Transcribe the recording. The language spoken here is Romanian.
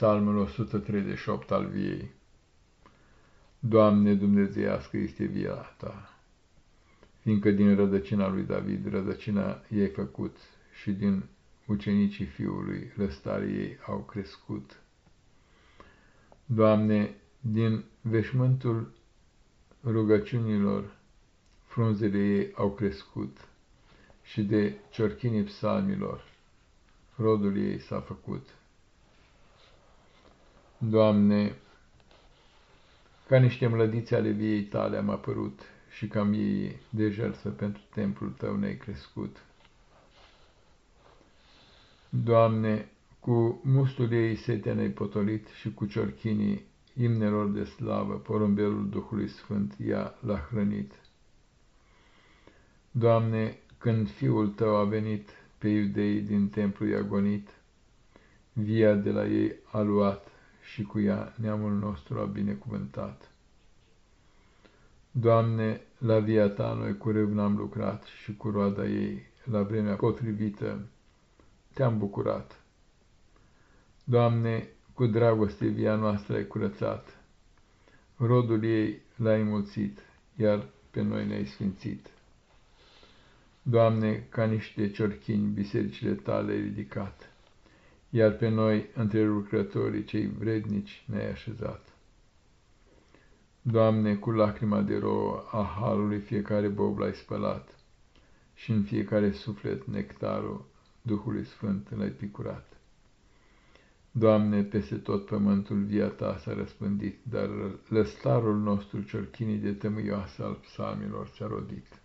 Psalmul 138 al viei. Doamne, Dumnezeiască este via Ta, fiindcă din rădăcina lui David rădăcina ei făcut și din ucenicii fiului lăstarii ei au crescut. Doamne, din veșmântul rugăciunilor frunzele ei au crescut și de ciorchinii psalmilor rodul ei s-a făcut. Doamne, ca niște mlădițe ale viei tale am apărut și ca miei de jertfă pentru templul tău ne-ai crescut. Doamne, cu mustul ei setea ne-ai potolit și cu ciorchinii imnelor de slavă porumbelul Duhului Sfânt i-a l-a hrănit. Doamne, când Fiul Tău a venit, pe iudei din templu i-a gonit, via de la ei a luat și cu ea neamul nostru a binecuvântat. Doamne, la via Ta noi cu râvn am lucrat și cu roada ei, la vremea potrivită, Te-am bucurat. Doamne, cu dragoste via noastră ai curățat, rodul ei l-ai mulțit, iar pe noi ne-ai sfințit. Doamne, ca niște ciorchini bisericile tale ai ridicat, iar pe noi, între lucrătorii cei vrednici, ne-ai așezat. Doamne, cu lacrima de rouă a halului fiecare bob l-ai spălat și în fiecare suflet nectarul Duhului Sfânt l-ai picurat. Doamne, peste tot pământul via ta s-a răspândit, dar lăstarul nostru ciorchinii de tămâioasă al psalmilor ți-a rodit.